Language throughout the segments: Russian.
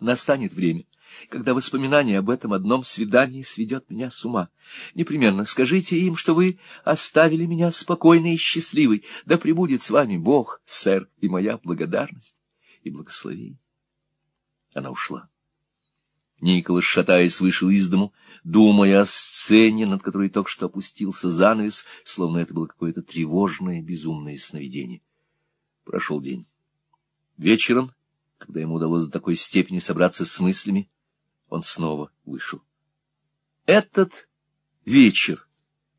настанет время, когда воспоминание об этом одном свидании сведет меня с ума. Непременно скажите им, что вы оставили меня спокойной и счастливой. Да пребудет с вами Бог, сэр, и моя благодарность и благословение. Она ушла. Николас, шатаясь, вышел из дому, думая о сцене, над которой только что опустился занавес, словно это было какое-то тревожное, безумное сновидение. Прошел день. Вечером, когда ему удалось до такой степени собраться с мыслями, он снова вышел. Этот вечер,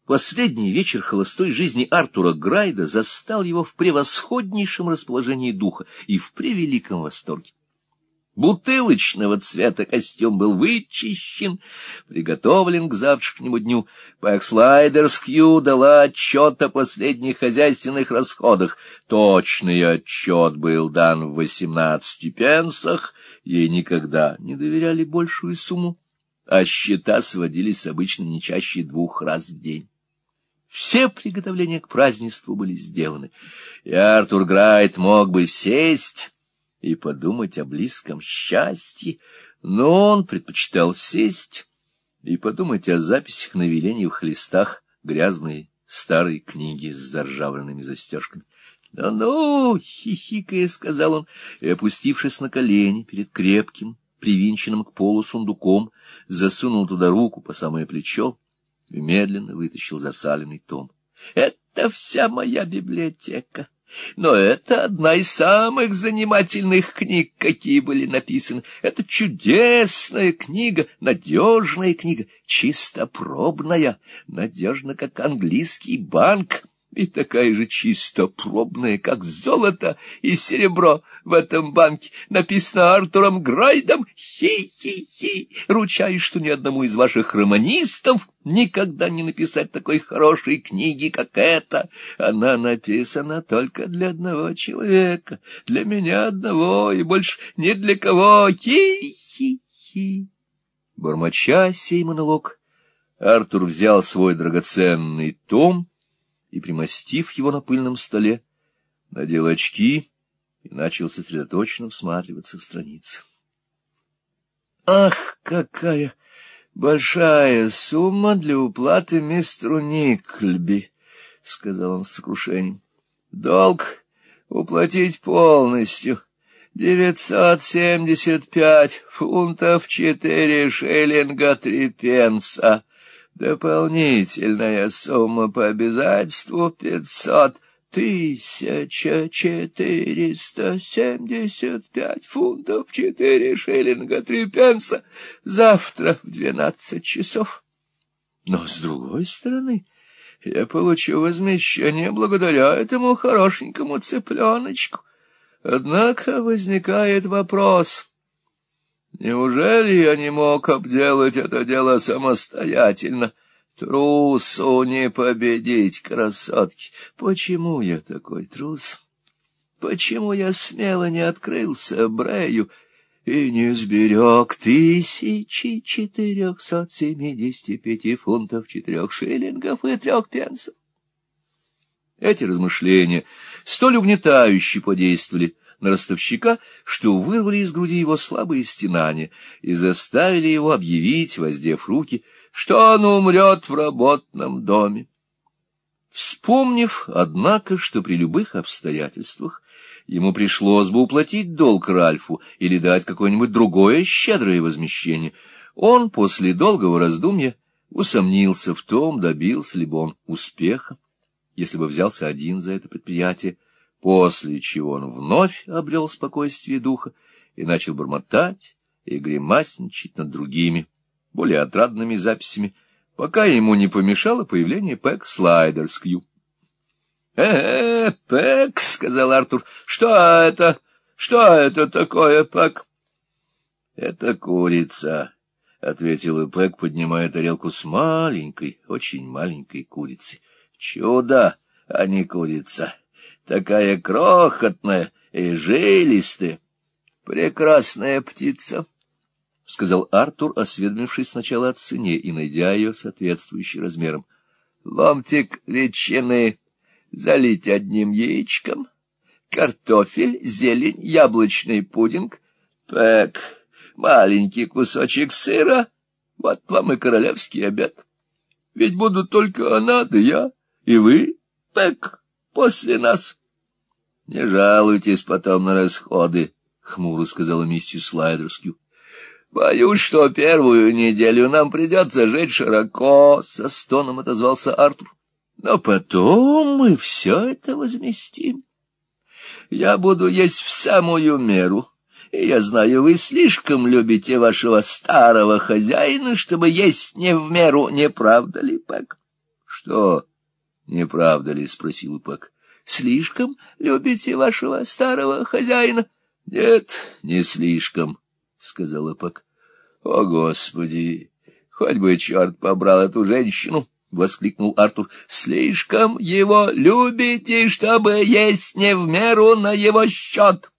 последний вечер холостой жизни Артура Грайда, застал его в превосходнейшем расположении духа и в превеликом восторге. Бутылочного цвета костюм был вычищен, приготовлен к завтрашнему дню. Пэкслайдерс Кью дала отчет о последних хозяйственных расходах. Точный отчет был дан в восемнадцати пенсах. Ей никогда не доверяли большую сумму, а счета сводились обычно не чаще двух раз в день. Все приготовления к празднеству были сделаны, и Артур Грайт мог бы сесть и подумать о близком счастье, но он предпочитал сесть и подумать о записях на велениях листах грязной старой книги с заржавленными застежками. «Да ну!» — хихикая, сказал он, и, опустившись на колени перед крепким, привинченным к полу сундуком, засунул туда руку по самое плечо и медленно вытащил засаленный том. «Это вся моя библиотека!» Но это одна из самых занимательных книг, какие были написаны. Это чудесная книга, надежная книга, чистопробная, надежна, как английский банк и такая же чистопробная, как золото и серебро в этом банке, написано Артуром Грайдом. Хи-хи-хи! Ручаюсь, что ни одному из ваших романистов никогда не написать такой хорошей книги, как эта. Она написана только для одного человека, для меня одного, и больше ни для кого. Хи-хи-хи! Бормоча сей монолог, Артур взял свой драгоценный том — и, примостив его на пыльном столе, надел очки и начал сосредоточенно всматриваться в страницы. «Ах, какая большая сумма для уплаты мистеру Никльби!» — сказал он с сокрушением. «Долг уплатить полностью. Девятьсот семьдесят пять фунтов четыре шиллинга три пенса». Дополнительная сумма по обязательству пятьсот тысяча четыреста семьдесят пять фунтов четыре шиллинга три пенса завтра в двенадцать часов. Но, с другой стороны, я получу возмещение благодаря этому хорошенькому цыпленочку. Однако возникает вопрос — Неужели я не мог обделать это дело самостоятельно? Трусу не победить, красотки. Почему я такой трус? Почему я смело не открылся Брею и не сберег тысячи четырехсот семидесяти пяти фунтов четырех шиллингов и трех пенсов? Эти размышления столь угнетающе подействовали на ростовщика, что вырвали из груди его слабые стенания и заставили его объявить, воздев руки, что он умрет в работном доме. Вспомнив, однако, что при любых обстоятельствах ему пришлось бы уплатить долг Ральфу или дать какое-нибудь другое щедрое возмещение, он после долгого раздумья усомнился в том, добился ли бы он успеха, если бы взялся один за это предприятие, после чего он вновь обрел спокойствие духа и начал бормотать и гримасничать над другими, более отрадными записями, пока ему не помешало появление Пэк Слайдерскью. «Э, -э Пэк», — сказал Артур, — «что это? Что это такое, Пэк?» «Это курица», — ответил Пэк, поднимая тарелку с маленькой, очень маленькой курицей. «Чудо, а не курица» такая крохотная и жилистая. Прекрасная птица, — сказал Артур, осведомившись сначала о цене и найдя ее соответствующей размером. Ломтик ветчины залить одним яичком, картофель, зелень, яблочный пудинг. Так, маленький кусочек сыра, вот вам и королевский обед. Ведь будут только она да я, и вы, Пэк, после нас. — Не жалуйтесь потом на расходы, — хмуро сказала миссис Слайдерскью. — Боюсь, что первую неделю нам придется жить широко, — со стоном отозвался Артур. — Но потом мы все это возместим. Я буду есть в самую меру, и я знаю, вы слишком любите вашего старого хозяина, чтобы есть не в меру, не правда ли, Пэк? — Что, не правда ли? — спросил Пэк. — Слишком любите вашего старого хозяина? — Нет, не слишком, — сказала Пэк. — О, Господи! Хоть бы черт побрал эту женщину! — воскликнул Артур. — Слишком его любите, чтобы есть не в меру на его счет.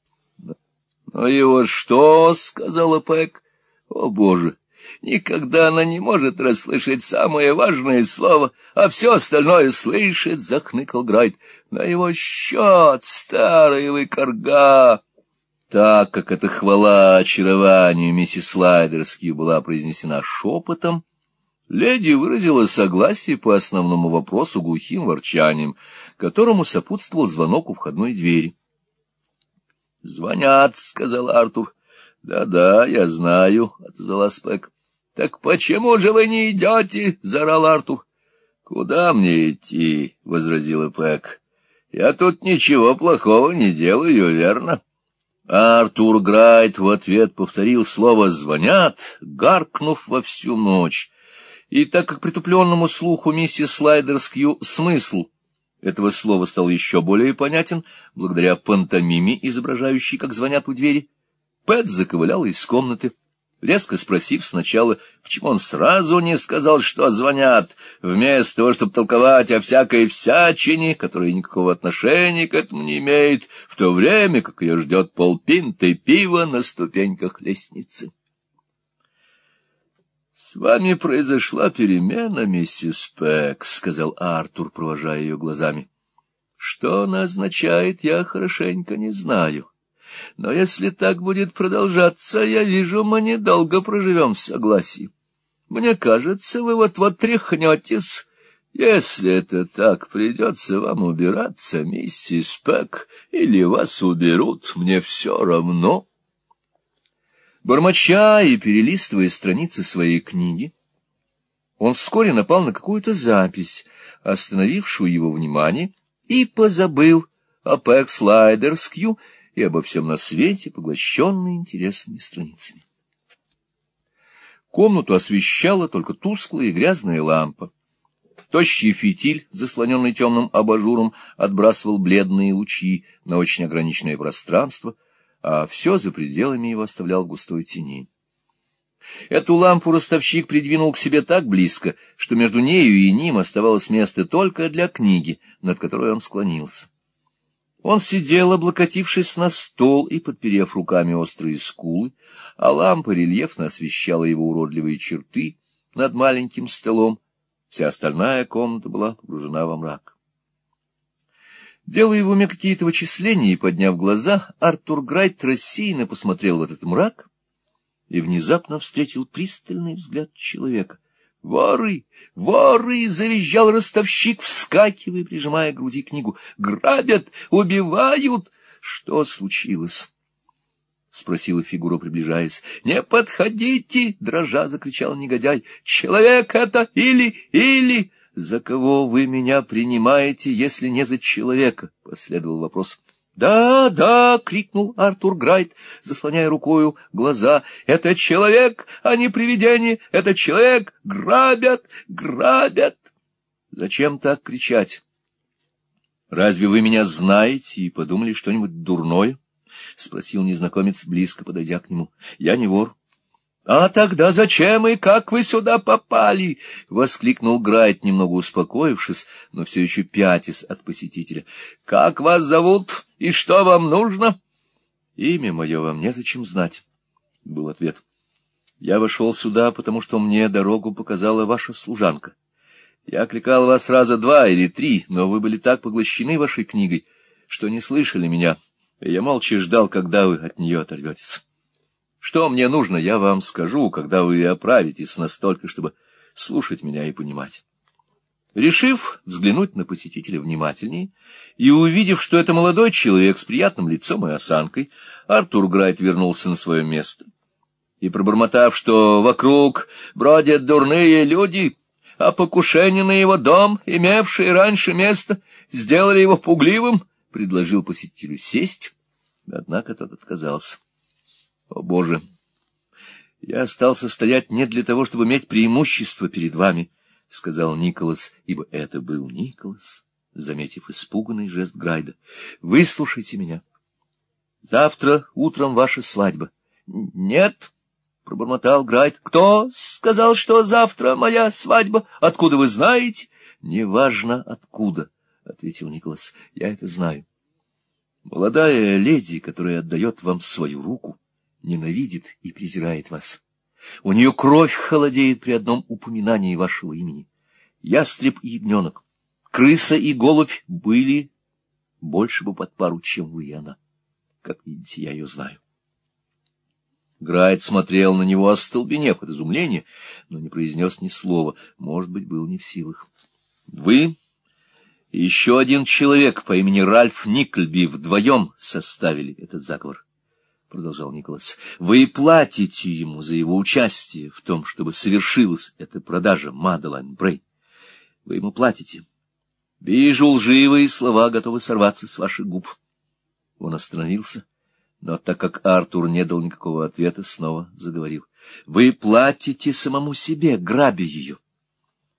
— Ну его что? — сказала Пэк. — О, Боже! Никогда она не может расслышать самое важное слово, а все остальное слышит, — захныкал Грайт. — На его счет, старый вы корга! Так как эта хвала очарованию миссис Слайдерски была произнесена шепотом, леди выразила согласие по основному вопросу глухим ворчанием, которому сопутствовал звонок у входной двери. — Звонят, — сказал Артур. «Да — Да-да, я знаю, — отозвалась Пэк. — Так почему же вы не идете? — заорал Артур. — Куда мне идти? — возразила Пэк. — Я тут ничего плохого не делаю, верно? Артур Грайт в ответ повторил слово «звонят», гаркнув во всю ночь. И так как притупленному слуху миссис Слайдерскью смысл этого слова стал еще более понятен, благодаря пантомиме, изображающей, как звонят у двери. Пэт заковылял из комнаты, резко спросив сначала, почему он сразу не сказал, что звонят, вместо того, чтобы толковать о всякой всячине, которая никакого отношения к этому не имеет, в то время как ее ждет полпинты пива на ступеньках лестницы. — С вами произошла перемена, миссис Пэк, — сказал Артур, провожая ее глазами. — Что она означает, я хорошенько не знаю. Но если так будет продолжаться, я вижу, мы недолго проживем в согласии. Мне кажется, вы вот-вот тряхнетесь. Если это так, придется вам убираться, миссис Пэк, или вас уберут, мне все равно. — Бормоча и перелистывая страницы своей книги, он вскоре напал на какую-то запись, остановившую его внимание, и позабыл о Пэкс Лайдерскью и обо всем на свете, поглощенный интересными страницами. Комнату освещала только тусклая и грязная лампа. Тощий фитиль, заслоненный темным абажуром, отбрасывал бледные лучи на очень ограниченное пространство — а все за пределами его оставлял густой тени. Эту лампу ростовщик придвинул к себе так близко, что между нею и ним оставалось место только для книги, над которой он склонился. Он сидел, облокотившись на стол и подперев руками острые скулы, а лампа рельефно освещала его уродливые черты над маленьким столом. Вся остальная комната была погружена во мрак. Делая в уме какие-то вычисления и подняв глаза, Артур Грайт рассеянно посмотрел в этот мрак и внезапно встретил пристальный взгляд человека. «Воры! Воры!» — завизжал ростовщик, вскакивая, прижимая к груди книгу. «Грабят! Убивают!» «Что случилось?» — спросила фигура, приближаясь. — Не подходите! — дрожа закричал негодяй. — Человек это или... или... «За кого вы меня принимаете, если не за человека?» — последовал вопрос. «Да, да!» — крикнул Артур Грайт, заслоняя рукою глаза. «Это человек, а не привидение! Это человек! Грабят! Грабят!» «Зачем так кричать? Разве вы меня знаете и подумали что-нибудь дурное?» — спросил незнакомец, близко подойдя к нему. «Я не вор». — А тогда зачем и как вы сюда попали? — воскликнул Грайт, немного успокоившись, но все еще пятясь от посетителя. — Как вас зовут и что вам нужно? — Имя мое вам незачем знать, — был ответ. — Я вошел сюда, потому что мне дорогу показала ваша служанка. Я кликал вас раза два или три, но вы были так поглощены вашей книгой, что не слышали меня, и я молча ждал, когда вы от нее оторветесь. Что мне нужно, я вам скажу, когда вы оправитесь настолько, чтобы слушать меня и понимать. Решив взглянуть на посетителя внимательнее и увидев, что это молодой человек с приятным лицом и осанкой, Артур Грайт вернулся на свое место. И, пробормотав, что вокруг бродят дурные люди, а покушение на его дом, имевшее раньше место, сделали его пугливым, предложил посетителю сесть, однако тот отказался. О, Боже! Я остался стоять не для того, чтобы иметь преимущество перед вами, —— сказал Николас, ибо это был Николас, заметив испуганный жест Грайда. — Выслушайте меня. Завтра утром ваша свадьба. — Нет, — пробормотал Грайд. — Кто сказал, что завтра моя свадьба? Откуда вы знаете? — Неважно, откуда, — ответил Николас. — Я это знаю. Молодая леди, которая отдает вам свою руку, ненавидит и презирает вас. У нее кровь холодеет при одном упоминании вашего имени. Ястреб и ягненок, крыса и голубь были больше бы под пару, чем вы и она. Как видите, я ее знаю. Грайт смотрел на него, остолбенев от изумления, но не произнес ни слова, может быть, был не в силах. — Вы и еще один человек по имени Ральф Никльби вдвоем составили этот заговор продолжал Николас, — вы платите ему за его участие в том, чтобы совершилась эта продажа Мадалайн Брей. Вы ему платите. Вижу, лживые слова готовы сорваться с ваших губ. Он остановился, но так как Артур не дал никакого ответа, снова заговорил. Вы платите самому себе, грабя ее.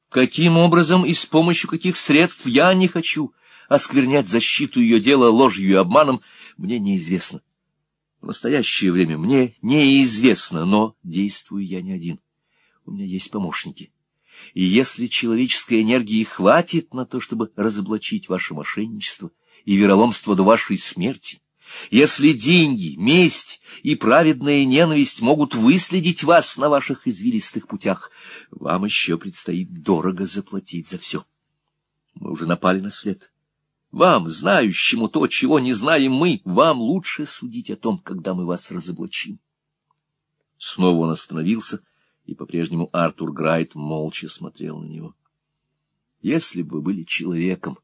Каким образом и с помощью каких средств я не хочу осквернять защиту ее дела ложью и обманом, мне неизвестно. В настоящее время мне неизвестно, но действую я не один. У меня есть помощники. И если человеческой энергии хватит на то, чтобы разоблачить ваше мошенничество и вероломство до вашей смерти, если деньги, месть и праведная ненависть могут выследить вас на ваших извилистых путях, вам еще предстоит дорого заплатить за все. Мы уже напали на след. Вам, знающему то, чего не знаем мы, вам лучше судить о том, когда мы вас разоблачим. Снова он остановился, и по-прежнему Артур Грайт молча смотрел на него. Если бы вы были человеком,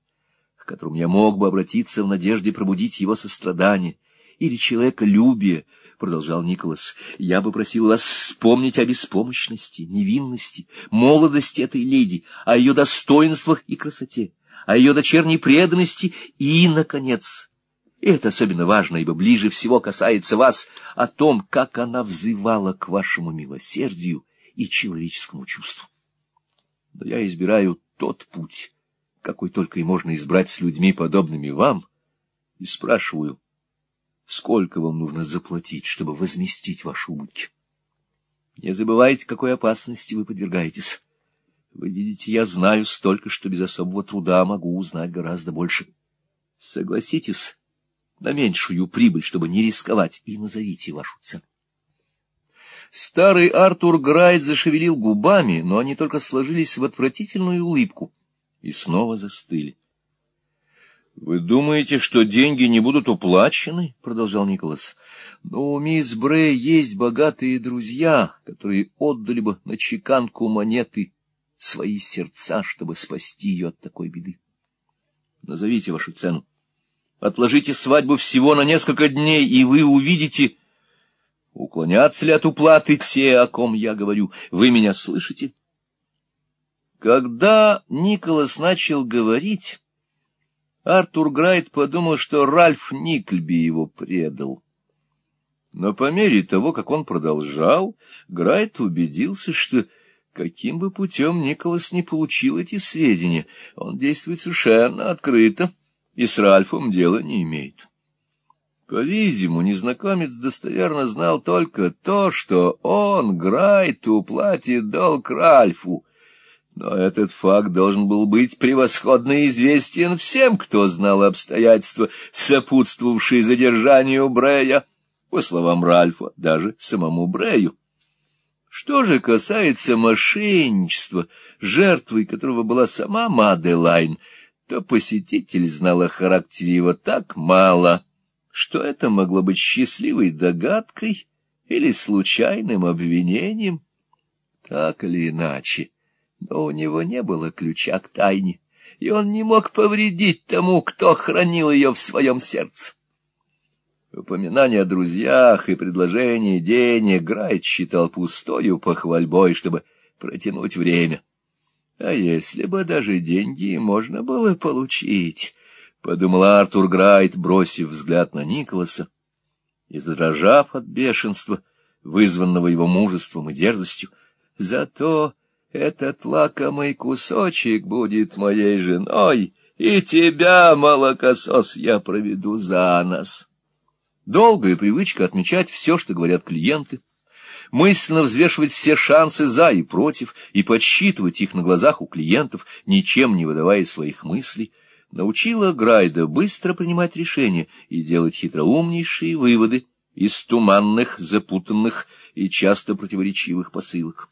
к которому я мог бы обратиться в надежде пробудить его сострадание, или человеколюбие, — продолжал Николас, — я бы просил вас вспомнить о беспомощности, невинности, молодости этой леди, о ее достоинствах и красоте о ее дочерней преданности и, наконец, и это особенно важно, ибо ближе всего касается вас, о том, как она взывала к вашему милосердию и человеческому чувству. Но я избираю тот путь, какой только и можно избрать с людьми, подобными вам, и спрашиваю, сколько вам нужно заплатить, чтобы возместить ваши убытки. Не забывайте, какой опасности вы подвергаетесь. Вы видите, я знаю столько, что без особого труда могу узнать гораздо больше. Согласитесь на меньшую прибыль, чтобы не рисковать, и назовите вашу цену. Старый Артур Грайт зашевелил губами, но они только сложились в отвратительную улыбку и снова застыли. — Вы думаете, что деньги не будут уплачены? — продолжал Николас. — Но у мисс Брей есть богатые друзья, которые отдали бы на чеканку монеты свои сердца, чтобы спасти ее от такой беды. Назовите вашу цену. Отложите свадьбу всего на несколько дней, и вы увидите, уклонятся ли от уплаты те, о ком я говорю. Вы меня слышите? Когда Николас начал говорить, Артур Грайт подумал, что Ральф Никльби его предал. Но по мере того, как он продолжал, Грайт убедился, что Каким бы путем Николас не получил эти сведения, он действует совершенно открыто и с Ральфом дела не имеет. По-видимому, незнакомец достоверно знал только то, что он, Грайту, платит долг Ральфу, но этот факт должен был быть превосходно известен всем, кто знал обстоятельства, сопутствовавшие задержанию Брея, по словам Ральфа, даже самому Брею. Что же касается мошенничества, жертвой которого была сама Маделайн, то посетитель знал о характере его так мало, что это могло быть счастливой догадкой или случайным обвинением. Так или иначе, но у него не было ключа к тайне, и он не мог повредить тому, кто хранил ее в своем сердце. Упоминание о друзьях и предложение денег Грайт считал пустою похвальбой, чтобы протянуть время. А если бы даже деньги можно было получить, — подумал Артур Грайт, бросив взгляд на Николаса, и задрожав от бешенства, вызванного его мужеством и дерзостью, зато этот лакомый кусочек будет моей женой, и тебя, молокосос, я проведу за нас. Долгая привычка отмечать все, что говорят клиенты, мысленно взвешивать все шансы за и против и подсчитывать их на глазах у клиентов, ничем не выдавая своих мыслей, научила Грайда быстро принимать решения и делать хитроумнейшие выводы из туманных, запутанных и часто противоречивых посылок.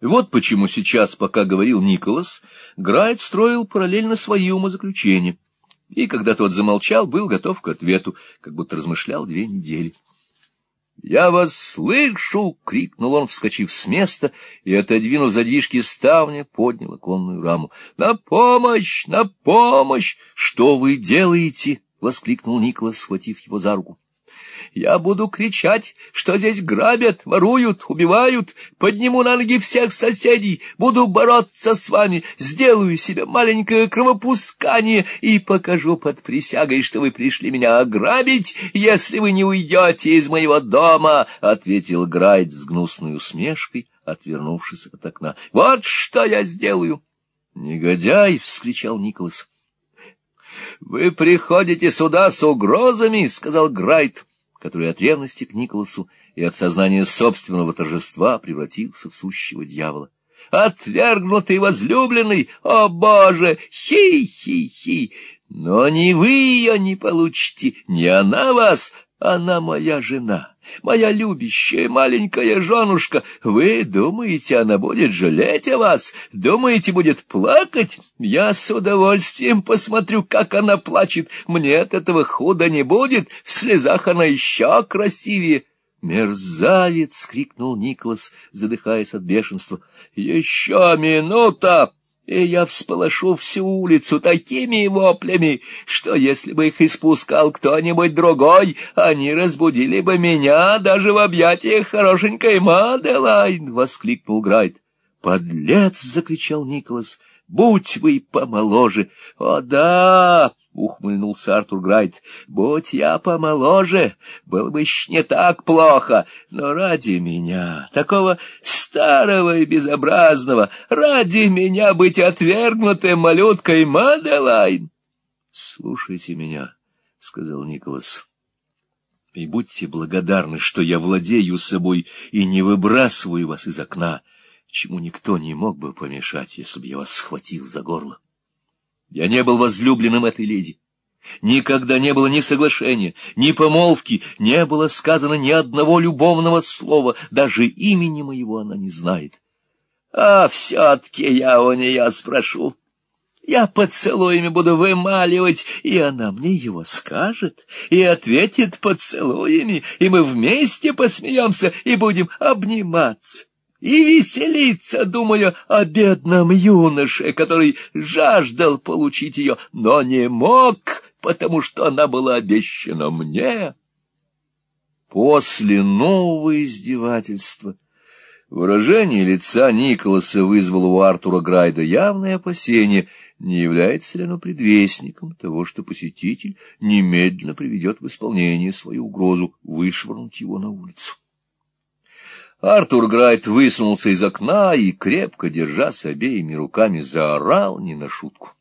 Вот почему сейчас, пока говорил Николас, Грайд строил параллельно свои умозаключения, и, когда тот замолчал, был готов к ответу, как будто размышлял две недели. «Я вас слышу!» — крикнул он, вскочив с места и, отодвинув задвижки ставня, поднял оконную раму. «На помощь! На помощь! Что вы делаете?» — воскликнул Николас, схватив его за руку. Я буду кричать, что здесь грабят, воруют, убивают, подниму на ноги всех соседей, буду бороться с вами, сделаю себе маленькое кровопускание и покажу под присягой, что вы пришли меня ограбить, если вы не уйдете из моего дома, — ответил Грайт с гнусной усмешкой, отвернувшись от окна. — Вот что я сделаю! — Негодяй! — вскричал Николас. — Вы приходите сюда с угрозами, — сказал Грайт который от ревности к Николасу и от сознания собственного торжества превратился в сущего дьявола. «Отвергнутый возлюбленный! О, Боже! Хи-хи-хи! Но ни вы ее не получите, ни она вас, она моя жена, моя любящая маленькая женушка. Вы думаете, она будет жалеть о вас? Думаете, будет плакать? Я с удовольствием посмотрю, как она плачет. Мне от этого худо не будет, в слезах она еще красивее. «Мерзавец!» — крикнул Николас, задыхаясь от бешенства. «Еще минута!» И я всполошу всю улицу такими воплями, что если бы их испускал кто-нибудь другой, они разбудили бы меня даже в объятиях хорошенькой Маделайн! — воскликнул Грайт. «Подлец!» — закричал Николас. «Будь вы помоложе!» «О да!» — ухмыльнулся Артур Грайт. — Будь я помоложе, было бы еще не так плохо, но ради меня, такого старого и безобразного, ради меня быть отвергнутым малюткой Маделайн. — Слушайте меня, — сказал Николас, — и будьте благодарны, что я владею собой и не выбрасываю вас из окна, чему никто не мог бы помешать, если бы я вас схватил за горло. Я не был возлюбленным этой леди. Никогда не было ни соглашения, ни помолвки, не было сказано ни одного любовного слова, даже имени моего она не знает. А все-таки я у нее спрошу. Я поцелуями буду вымаливать, и она мне его скажет, и ответит поцелуями, и мы вместе посмеемся и будем обниматься и веселиться, думая о бедном юноше, который жаждал получить ее, но не мог, потому что она была обещана мне. После нового издевательства выражение лица Николаса вызвало у Артура Грайда явное опасение, не является ли оно предвестником того, что посетитель немедленно приведет в исполнение свою угрозу вышвырнуть его на улицу. Артур Грайт высунулся из окна и, крепко держась обеими руками, заорал не на шутку.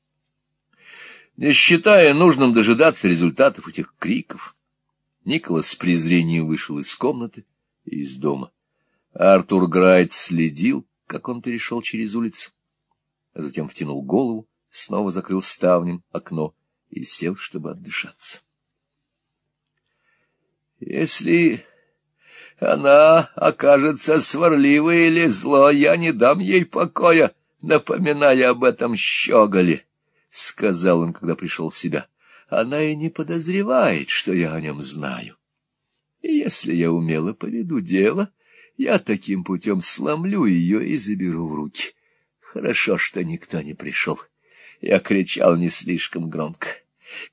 Не считая нужным дожидаться результатов этих криков, Николас с презрением вышел из комнаты и из дома. Артур Грайт следил, как он перешел через улицу, а затем втянул голову, снова закрыл ставнем окно и сел, чтобы отдышаться. Если она окажется сварливой или злой, я не дам ей покоя, напоминая об этом щеголе, — сказал он, когда пришел в себя. Она и не подозревает, что я о нем знаю. И если я умело поведу дело, я таким путем сломлю ее и заберу в руки. Хорошо, что никто не пришел. Я кричал не слишком громко.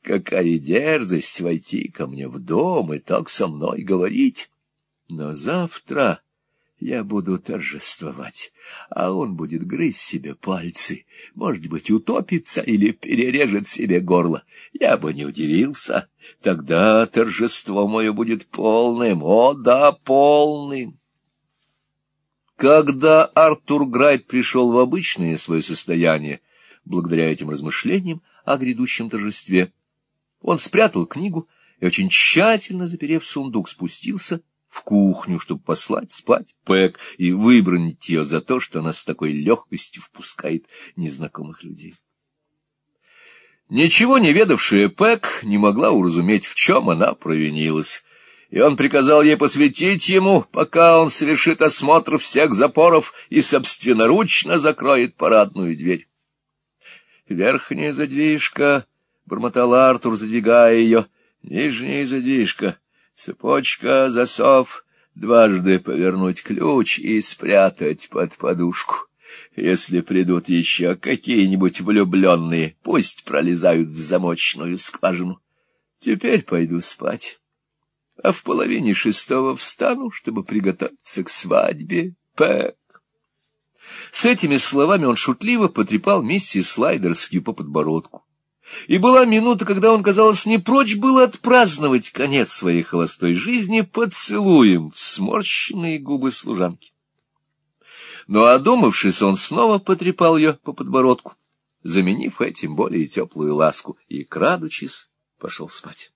Какая дерзость войти ко мне в дом и так со мной говорить. Но завтра я буду торжествовать, а он будет грызть себе пальцы, может быть, утопится или перережет себе горло. Я бы не удивился. Тогда торжество мое будет полным, о да, полным. Когда Артур Грайт пришел в обычное свое состояние, благодаря этим размышлениям о грядущем торжестве, он спрятал книгу и, очень тщательно заперев сундук, спустился в кухню, чтобы послать спать Пэк и выбронить ее за то, что она с такой легкостью впускает незнакомых людей. Ничего не ведавшая Пэк не могла уразуметь, в чем она провинилась, и он приказал ей посвятить ему, пока он совершит осмотр всех запоров и собственноручно закроет парадную дверь. Верхняя задвижка, — бормотал Артур, задвигая ее, — нижняя задвижка, Цепочка, засов, дважды повернуть ключ и спрятать под подушку. Если придут еще какие-нибудь влюбленные, пусть пролезают в замочную скважину. Теперь пойду спать. А в половине шестого встану, чтобы приготовиться к свадьбе. Пэк. С этими словами он шутливо потрепал миссис Слайдерскую по подбородку. И была минута, когда он, казалось, не прочь был отпраздновать конец своей холостой жизни поцелуем в сморщенные губы служанки. Но, одумавшись, он снова потрепал ее по подбородку, заменив этим более теплую ласку, и, крадучись, пошел спать.